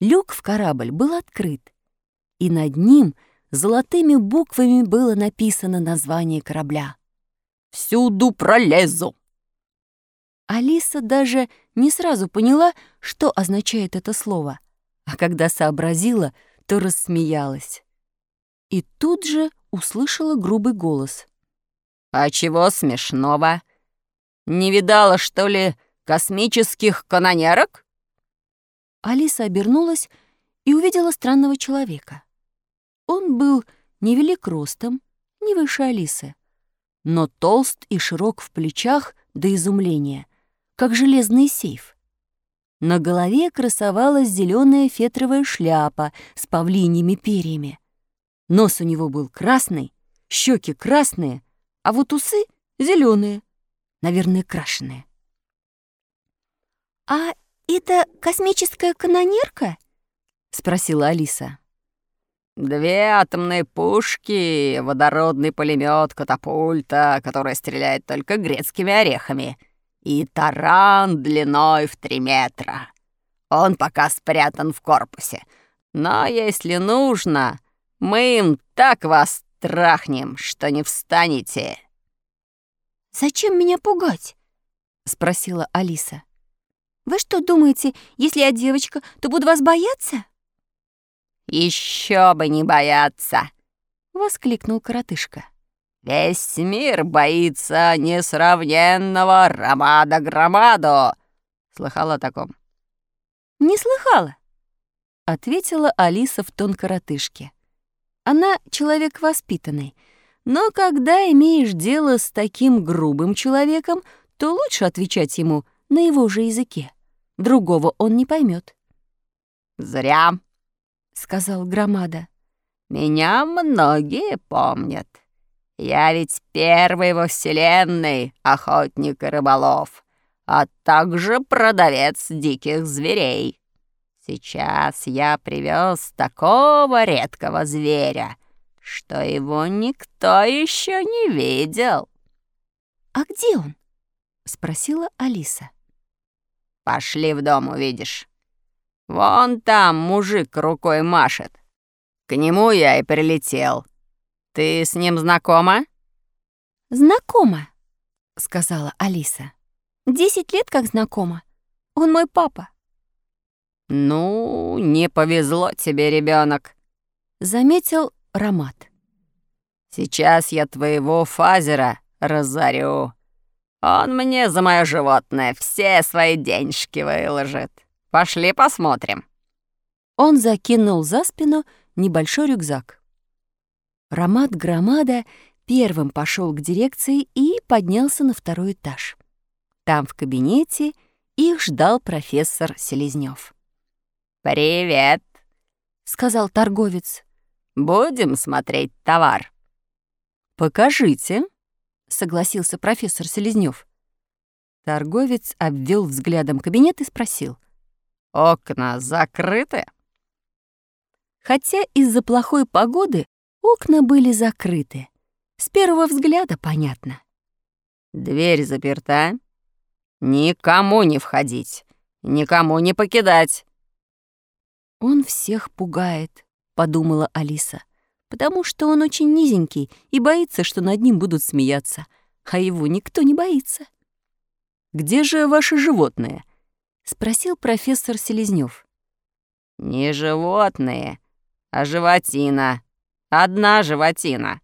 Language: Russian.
Люк в корабль был открыт, и над ним золотыми буквами было написано название корабля. «Всюду пролезу!» Алиса даже не сразу поняла, что означает это слово, а когда сообразила, то рассмеялась. И тут же услышала грубый голос. «А чего смешного? Не видала, что ли, космических канонерок?» Алиса обернулась и увидела странного человека. Он был невелик ростом, не выше Алисы, но толст и широк в плечах до изумления — как железный сейф. На голове красовалась зеленая фетровая шляпа с павлиньими перьями. Нос у него был красный, щеки красные, а вот усы зеленые, наверное, крашеные. «А это космическая канонерка?» — спросила Алиса. «Две атомные пушки, водородный пулемет, катапульта, которая стреляет только грецкими орехами», и таран длиной в три метра. Он пока спрятан в корпусе. Но если нужно, мы им так вас трахнем, что не встанете». «Зачем меня пугать?» — спросила Алиса. «Вы что думаете, если я девочка, то буду вас бояться?» Еще бы не бояться!» — воскликнул коротышка. Весь мир боится несравненного Ромада Громадо. Слыхала о таком? Не слыхала, ответила Алиса в тон коротышке. Она человек воспитанный, но когда имеешь дело с таким грубым человеком, то лучше отвечать ему на его же языке. Другого он не поймет. «Зря», — сказал Громада. «Меня многие помнят. Я ведь первый во Вселенной охотник и рыболов, а также продавец диких зверей. Сейчас я привез такого редкого зверя, что его никто еще не видел». «А где он?» — спросила Алиса. «Пошли в дом, увидишь. Вон там мужик рукой машет. К нему я и прилетел». «Ты с ним знакома?» «Знакома», — сказала Алиса. «Десять лет как знакома. Он мой папа». «Ну, не повезло тебе, ребенок, заметил Ромат. «Сейчас я твоего фазера разорю. Он мне за мое животное все свои денежки выложит. Пошли посмотрим». Он закинул за спину небольшой рюкзак. Ромат Громада первым пошел к дирекции и поднялся на второй этаж. Там в кабинете их ждал профессор Селезнёв. «Привет», — сказал торговец. «Будем смотреть товар». «Покажите», — согласился профессор Селезнёв. Торговец обвел взглядом кабинет и спросил. «Окна закрыты?» Хотя из-за плохой погоды Окна были закрыты. С первого взгляда понятно. «Дверь заперта. Никому не входить, никому не покидать». «Он всех пугает», — подумала Алиса, «потому что он очень низенький и боится, что над ним будут смеяться, а его никто не боится». «Где же ваши животные?» — спросил профессор Селезнёв. «Не животные, а животина», Одна животина.